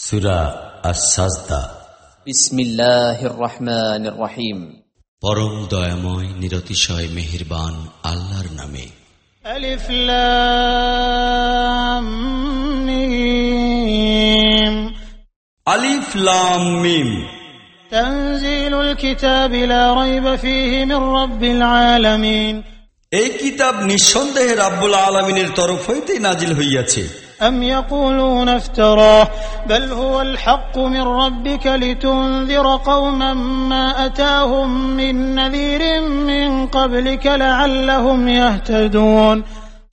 সুরা রহিম পরম দয়াময় নিরতিশয় মেহেরবান আল্লাহর নামে। আলিফ এই কিতাব নিঃসন্দেহে রাব্বুল আলামিনের তরফ হইতে নাজিল হইয়াছে। أم يقولون افتراه بل هو الحق من ربك لتنذر قوما ما أتاهم من نذير من قبلك لعلهم يهتدون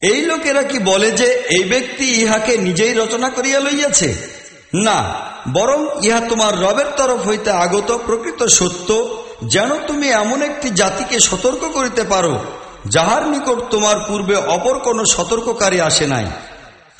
এই লোকেরা কি বলে যে এই ব্যক্তি ইহাকে নিজেই রচনা করিয়া লইয়াছে না বরং ইহা তোমার রবের তরফ হইতে আগত প্রকৃত সত্য যেন তুমি এমন একটি জাতিকে সতর্ক করিতে পারো যাহার নিকট তোমার পূর্বে অপর কোন সতর্ককারী আসে নাই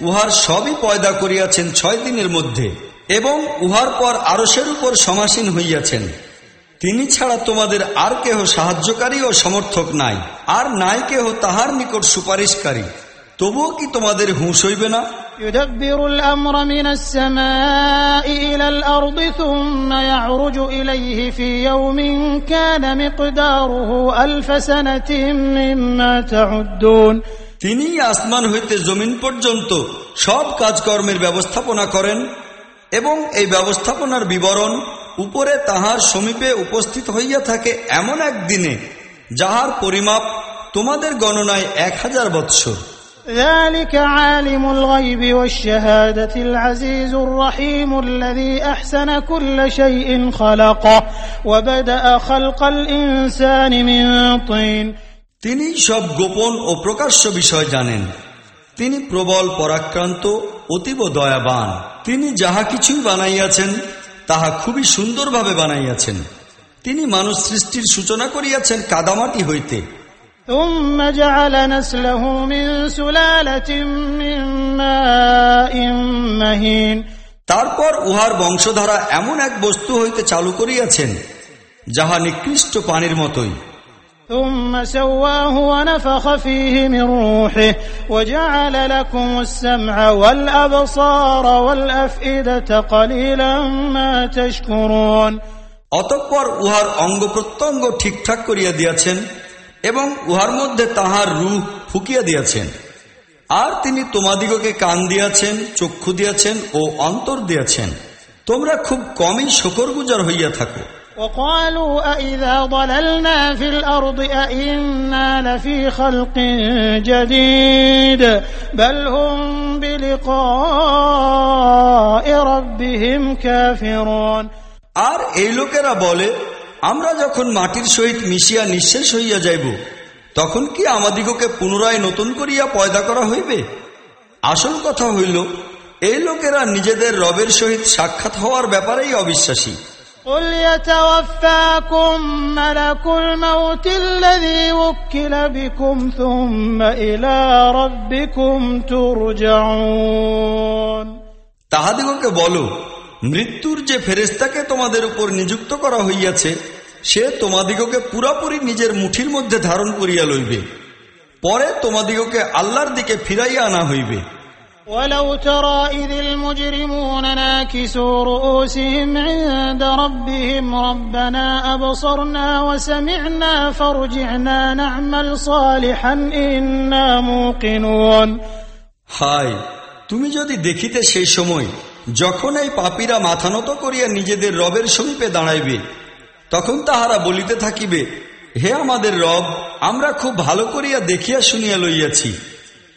উহার সবই পয়দা করিয়াছেন ছয় দিনের মধ্যে এবং উহার পর আরসের উপর সমাসীন হইয়াছেন তিনি ছাড়া তোমাদের আর কেহ সাহায্যকারী ও সমর্থক নাই আর নাই কেহ তাহার নিকট সুপারিশকারী তবুও কি তোমাদের হুঁশ হইবে না يدبر الأمر من السماء إلى الأرض ثم يعرج إليه في يوم كان مقداره ألف سنة مما تعدون তিনি আসমান হইতে জমিন পর্যন্ত সব কাজকর্মের ব্যবস্থাপনা করেন এবং এই ব্যবস্থাপনার বিবরণ উপরে তাহার সমীপে উপস্থিত হইয়া থাকে এমন এক দিনে যাহার পরিমাপ তোমাদের গণনায় এক হাজার বৎসর ذلك عالم الغيب والشهادة العزيز الرحيم الذي أحسن كل شيء خلقه وبدأ خلق الإنسان من طين তিনি সব গোপন ও প্রকাশ্য বিষয় জানেন। তিনি প্রবল পরাক্রান্ত অতীব দয়াবান। তিনি যাহা কিছুই বানাইয়াছেন তাহা খুবই সুন্দরভাবে বানাইয়াছেন। তিনি মানুষ সৃষ্টির সূচনা করিয়াছেন কাদামাটি হইতে। তারপর উহার বংশধারা এমন এক বস্তু হইতে চালু করিয়াছেন যাহা নিকৃষ্ট পানির মতোই। ثم سواه ونفخ فيه من روحه وجعل لكم السمع والأبصار والأفئدة قليلا ما تشكرون অতঃপর উহার অঙ্গ প্রত্যঙ্গ ঠিকঠাক করিয়া দিয়াছেন এবং উহার মধ্যে তাহার রূহ ফুকিয়া দিয়াছেন আর তিনি তোমাদিগকে কান দিয়াছেন চক্ষু দিয়াছেন ও অন্তর দিয়াছেন তোমরা খুব কমই শকর গুজার হইয়া থাকো وقالوا أئذا ضللنا في الأرض أئنا لفي خلق جديد بل هم بلقاء ربهم كافرون আর এই লোকেরা বলে আমরা যখন মাটির সহিত মিশিয়া নিঃশেষ হইয়া যাইব তখন কি আমাদিগকে পুনরায় নতুন করিয়া পয়দা করা হইবে আসল কথা হইল এই লোকেরা নিজেদের রবের সহিত সাক্ষাৎ হওয়ার ব্যাপারেই অবিশ্বাসী قل يتوفاكم ملك الموت الذي وكل بكم ثم إلى ربكم ترجعون তাহাদিগকে বলো মৃত্যুর যে ফেরেস্তাকে তোমাদের উপর নিযুক্ত করা হইয়াছে সে তোমাদিগকে পুরাপুরি নিজের মুঠির মধ্যে ধারণ করিয়া লইবে পরে তোমাদিগকে আল্লাহর দিকে ফিরাইয়া আনা হইবে ولو ترى إذ المجرمون ناكسوا رؤوسهم عند ربهم ربنا أبصرنا وسمعنا فارجعنا نعمل صالحا إنا موقنون হায় তুমি যদি দেখিতে সেই সময় যখন এই পাপীরা মাথা নত করিয়া নিজেদের রবের সমীপে দাঁড়াইবে তখন তাহারা বলিতে থাকিবে হে আমাদের রব আমরা খুব ভালো করিয়া দেখিয়া শুনিয়া লইয়াছি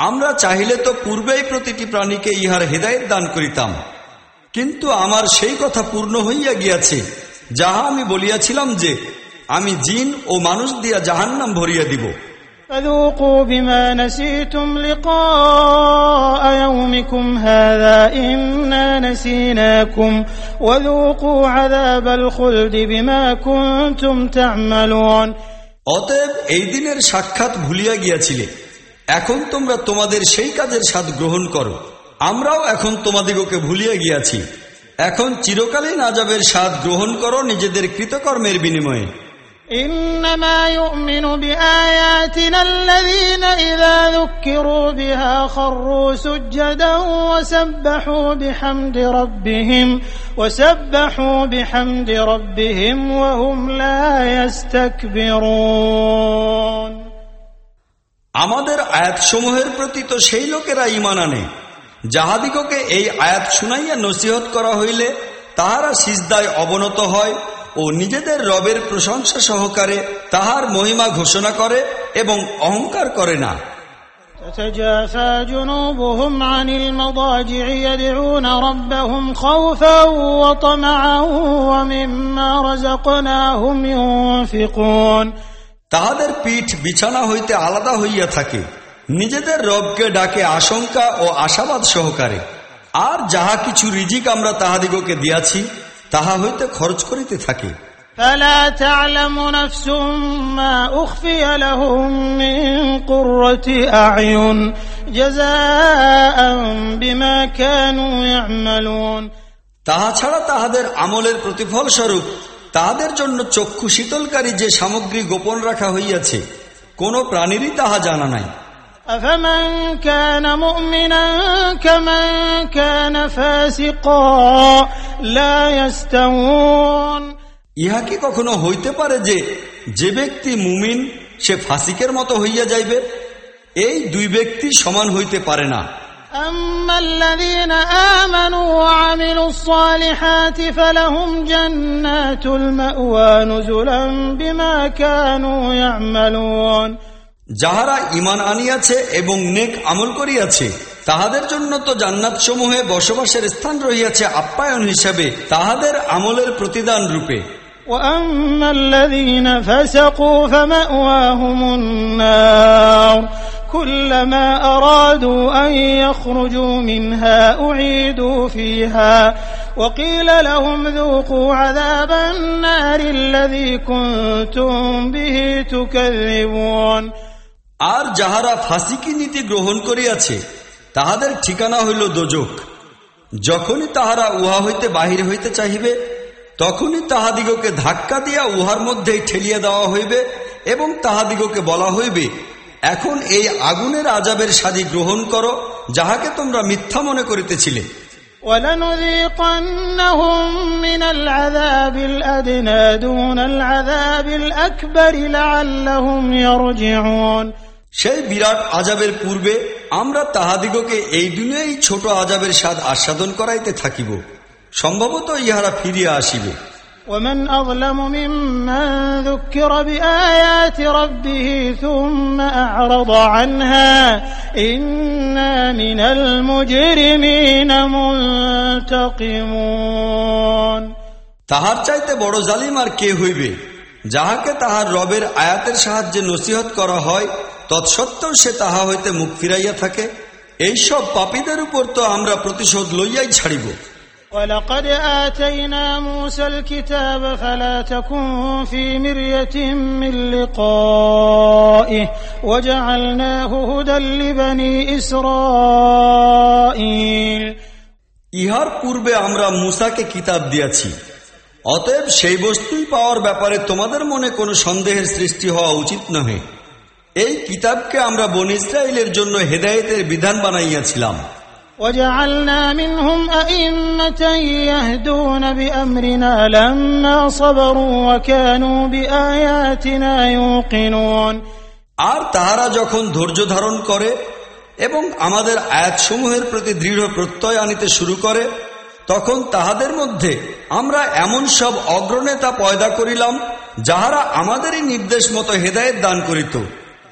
আমরা চাহিলে তো পূর্বেই প্রতিটি প্রাণীকে ইহার হৃদায়ত দান করিতাম। কিন্তু আমার সেই কথা পূর্ণ হইয়া গিয়াছে যাহা আমি বলিয়াছিলাম যে আমি জিন ও মানুষ দিয়া জাহান নাম ভরিয়া দিব। অতএব এই দিনের সাক্ষাৎ ভুলিয়া গিয়াছিলে। এখন তোমরা তোমাদের সেই কাজের স্বাদ গ্রহণ করো আমরাও এখন তোমাদিগকে ভুলিয়া গিয়াছি এখন চিরকালীন আজাবের স্বাদ গ্রহণ করো নিজেদের কৃতকর্মের বিনিময়ে إنما يؤمن بآياتنا الذين إذا ذكروا بها خروا سجدا وسبحوا بحمد ربهم وسبحوا بحمد ربهم وهم لا يستكبرون আমাদের আয়াতসমূহের প্রতি তো সেই লোকেরা ইমান আনে যাহাদিগকে এই আয়াত শুনাইয়া নসিহত করা হইলে তাহারা সিজদায় অবনত হয় ও নিজেদের রবের প্রশংসা সহকারে তাহার মহিমা ঘোষণা করে এবং অহংকার করে না تتجافى جنوبهم عن المضاجع يدعون ربهم خوفا وطمعا ومما رزقناهم ينفقون তাহাদের পিঠ বিছানা হইতে আলাদা হইয়া থাকে নিজেদের রবকে ডাকে আশঙ্কা ও আশাবাদ সহকারে আর যাহা কিছু রিজিক আমরা তাহাদিগকে দিয়াছি তাহা হইতে খরচ করিতে থাকে فلا تعلم نفس ما أخفي لهم من قرة أعين جزاء بما كانوا يعملون তাহা ছাড়া তাহাদের আমলের প্রতিফল স্বরূপ তাহাদের জন্য চক্ষু শীতলকারী যে সামগ্রী গোপন রাখা হইয়াছে কোন প্রাণীরই তাহা জানা নাই أفمن كان مؤمنا كمن كان فاسقا لا يستوون ইহা কি কখনো হইতে পারে যে যে ব্যক্তি মুমিন সে ফাসিকের মতো হইয়া যাইবে এই দুই ব্যক্তি সমান হইতে পারে না أما الذين آمنوا وعملوا الصالحات فلهم جنات المأوى نزلا بما كانوا يعملون যাহারা ইমান আনিয়াছে এবং নেক আমল করিয়াছে তাহাদের জন্য তো জান্নাত সমূহে বসবাসের স্থান রহিয়াছে আপ্যায়ন হিসাবে তাহাদের আমলের প্রতিদান রূপে وأما الذين فسقوا فمأواهم النار كلما أرادوا أن يخرجوا منها أعيدوا فيها وقيل لهم ذوقوا عذاب النار الذي كنتم به تكذبون আর যাহারা ফাঁসিকি নীতি গ্রহণ করিয়াছে তাহাদের ঠিকানা হইল দোজক যখনই তাহারা উহা হইতে বাহির হইতে চাহিবে তখনই তাহাদিগকে ধাক্কা দিয়া উহার মধ্যেই ঠেলিয়া দেওয়া হইবে এবং তাহাদিগকে বলা হইবে এখন এই আগুনের আজাবের সাজি গ্রহণ করো যাহাকে তোমরা মিথ্যা মনে করিতেছিলে। সেই বিরাট আজাবের পূর্বে আমরা তাহাদিগকে এই দুনিয়াই ছোট আজাবের স্বাদ আস্বাদন করাইতে থাকিব। সম্ভবত ইহারা ফিরিয়া আসিবে ومن أظلم ممن ذكر بآيات ربه ثم أعرض عنها إنا من المجرمين منتقمون তাহার চাইতে বড় জালিম আর কে হইবে যাহাকে তাহার রবের আয়াতের সাহায্যে নসিহত করা হয় তৎসত্ত্বেও সে তাহা হইতে মুখ ফিরাইয়া থাকে এইসব পাপীদের উপর তো আমরা প্রতিশোধ লইয়াই ছাড়িব ولقد آتينا موسى الكتاب فلا تكن في مرية من لقائه وجعلناه هدى لبني إسرائيل ইহার পূর্বে আমরা মুসাকে কিতাব দিয়াছি অতএব সেই বস্তুই পাওয়ার ব্যাপারে তোমাদের মনে কোনো সন্দেহের সৃষ্টি হওয়া উচিত নহে এই কিতাবকে আমরা বন ইসরায়েলের জন্য হেদায়েতের বিধান বানাইয়াছিলাম وجعلنا منهم أئمة يهدون بأمرنا لما صبروا وكانوا بآياتنا يوقنون আর তাহারা যখন ধৈর্য ধারণ করে এবং আমাদের আয়াতসমূহের প্রতি দৃঢ় প্রত্যয় আনিতে শুরু করে তখন তাহাদের মধ্যে আমরা এমন সব অগ্রনেতা পয়দা করিলাম যাহারা আমাদেরই নির্দেশ মতো হেদায়েত দান করিত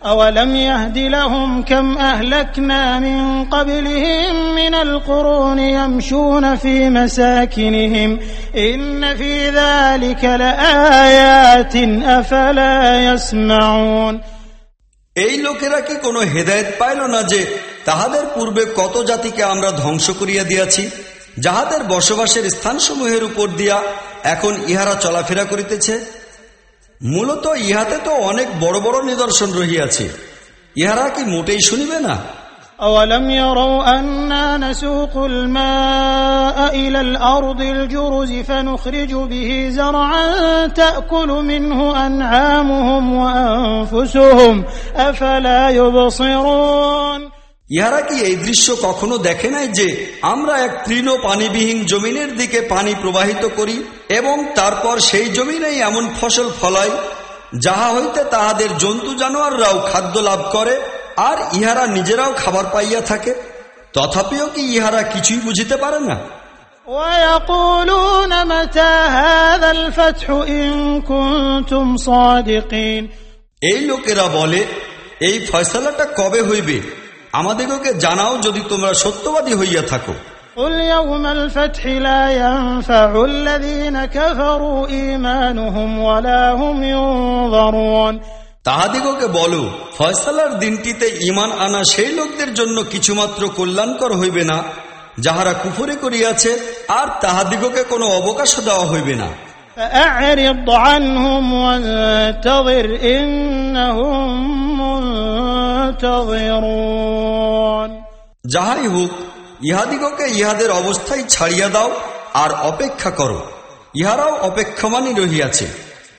أولم يهد لهم كم أهلكنا من قبلهم من القرون يمشون في مساكنهم إن في ذلك لآيات أفلا يسمعون এই লোকেরা কি কোনো হেদায়েত পাইল না যে তাহাদের পূর্বে কত জাতিকে আমরা ধ্বংস করিয়া দিয়াছি যাহাদের বসবাসের স্থানসমূহের উপর দিয়া এখন ইহারা চলাফেরা করিতেছে মূলত ইহাতে তো অনেক বড় বড় নিদর্শন রহিয়াছে ইহারা কি মোটেই শুনিবে না أولم يروا أنا نسوق الماء إلى الأرض الجرز فنخرج به زرعا تأكل منه أنعامهم وأنفسهم أفلا يبصرون ইহারা কি এই দৃশ্য কখনো দেখে নাই যে আমরা এক তৃণ পানিবিহীন জমিনের দিকে পানি প্রবাহিত করি এবং তারপর সেই জমিনেই এমন ফসল ফলাই যাহা হইতে তাহাদের জন্তু জানোয়াররাও খাদ্য লাভ করে আর ইহারা নিজেরাও খাবার পাইয়া থাকে। তথাপিও কি ইহারা কিছুই বুঝিতে পারে না? এই লোকেরা বলে এই ফয়সলাটা কবে হইবে? আমাদিগকে জানাও যদি তোমরা সত্যবাদী হইয়া থাকো قل يوم الفتح لا ينفع الذين كفروا إيمانهم ولا هم ينظرون তাহাদিগকে বলো ফয়সালার দিনটিতে ইমান আনা সেই লোকদের জন্য কিছুমাত্র কল্যাণকর হইবে না যাহারা কুফরে করিয়াছে আর তাহাদিগকে কোনো অবকাশও দেওয়া হইবে না فأعرض عنهم وانتظر إنهم منتظرون যাহাই হোক ইহাদিগকে ইহাদের অবস্থায় ছাড়িয়া দাও আর অপেক্ষা করো। ইহারাও অপেক্ষমানই রহিয়াছে।